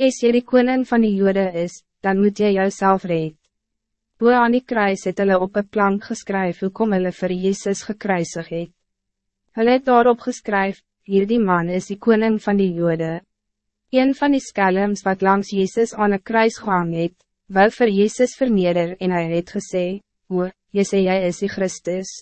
As jy die koning van die jode is, dan moet jy jouself red. Boe aan die kruis het hulle op een plank geskryf hoe kom hulle vir Jezus gekruisig het. Hulle het daarop geskryf, hier die man is die koning van die jode. Een van die skelms wat langs Jezus aan een kruis gehang het, wou vir Jezus verneder en hij het gesê, Hoe, jy sê jy is die Christus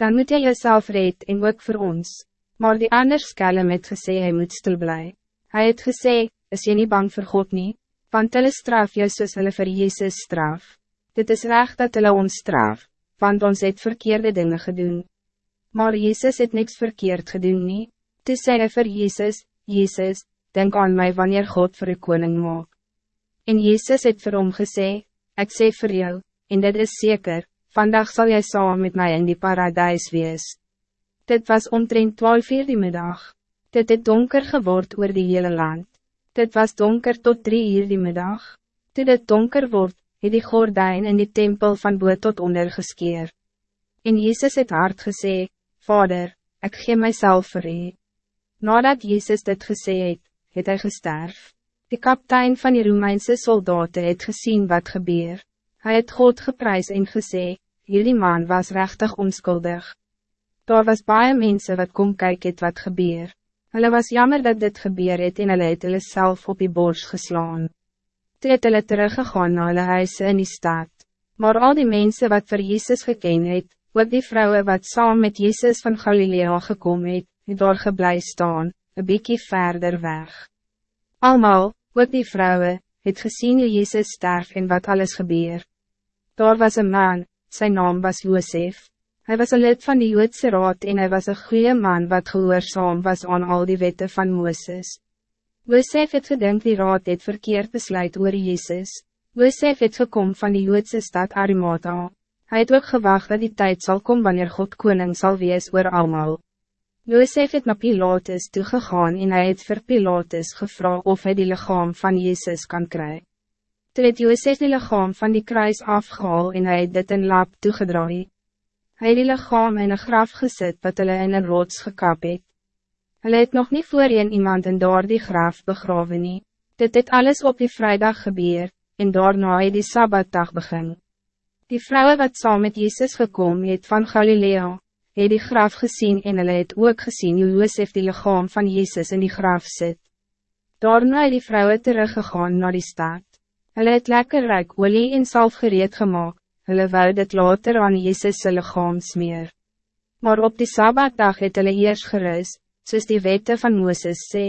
dan moet jy jezelf red en ook voor ons. Maar die ander skelm het gesê hy moet stil bly. Hy het gesê, is jy niet bang voor God niet? want hulle straf jou soos hulle vir Jezus straf. Dit is recht dat hulle ons straf, want ons het verkeerde dingen gedaan. Maar Jezus het niks verkeerd gedaan nie. Toe sê hy vir Jezus, Jezus, denk aan mij wanneer God voor u koning maak. En Jezus het vir hom gesê, ek sê vir jou, en dit is zeker, Vandaag zal jij samen met mij in die paradijs wees. Dit was omtrent twaalf uur die middag. Dit het donker geword oor die hele land. Dit was donker tot drie uur die middag. Toen het donker wordt, het die gordijn in die tempel van boot tot onder geskeer. En Jezus het hard gesê, Vader, ik gee myself vir u. Nadat Jezus dit gesê het, het hy gesterf. Die kaptein van die Romeinse soldaten het gezien wat gebeur. Hij het God geprijs en gesê, Jullie man was rechtig onschuldig. Daar was baie mensen wat kom kyk het wat gebeur. Hulle was jammer dat dit gebeur het en hulle het hulle self op die bors geslaan. Toe het hulle teruggegaan na hulle huise in die stad. Maar al die mensen wat voor Jezus geken het, ook die vrouwen wat saam met Jezus van Galilea gekomen het, het daar geblij staan, een beetje verder weg. Almal, ook die vrouwen, het gezien hoe Jezus sterf en wat alles gebeur. Daar was een man, zijn naam was Josef. Hij was een lid van de Joodse raad en hij was een goede man wat gehoorzaam was aan al die wetten van Moses. Josef het gedink die raad het verkeerd besluit oor Jezus. Josef het gekom van de Joodse stad Arimata. Hij het ook gewacht dat die tijd zal komen wanneer God koning zal wees oor allemaal. Josef het naar Pilatus toegegaan en hij het vir Pilatus gevraagd of hij die lichaam van Jezus kan krijgen. Toe het Joosef die lichaam van die kruis afgehaal en hy het dit in lap toegedraai. Hy die lichaam in een graf gezet wat hulle in een rots gekap het. Hulle het nog niet voorheen iemand in daar die graf begraven nie. Dit het alles op die vrijdag gebeur, en daarna het die Sabbatdag begin. Die vrouwen wat saam met Jezus gekomen het van Galilea, het die graf gezien en hulle het ook gezien hoe Joosef die lichaam van Jezus in die graf zit. Daarna het die vrouwen teruggegaan naar die stad. Hulle het lekker rijk olie en salf gereed gemaakt, hulle wou dit later aan Jezus sy lichaam smeer. Maar op die Sabbatdag het hulle eers gerus, soos die wette van Mooses sê,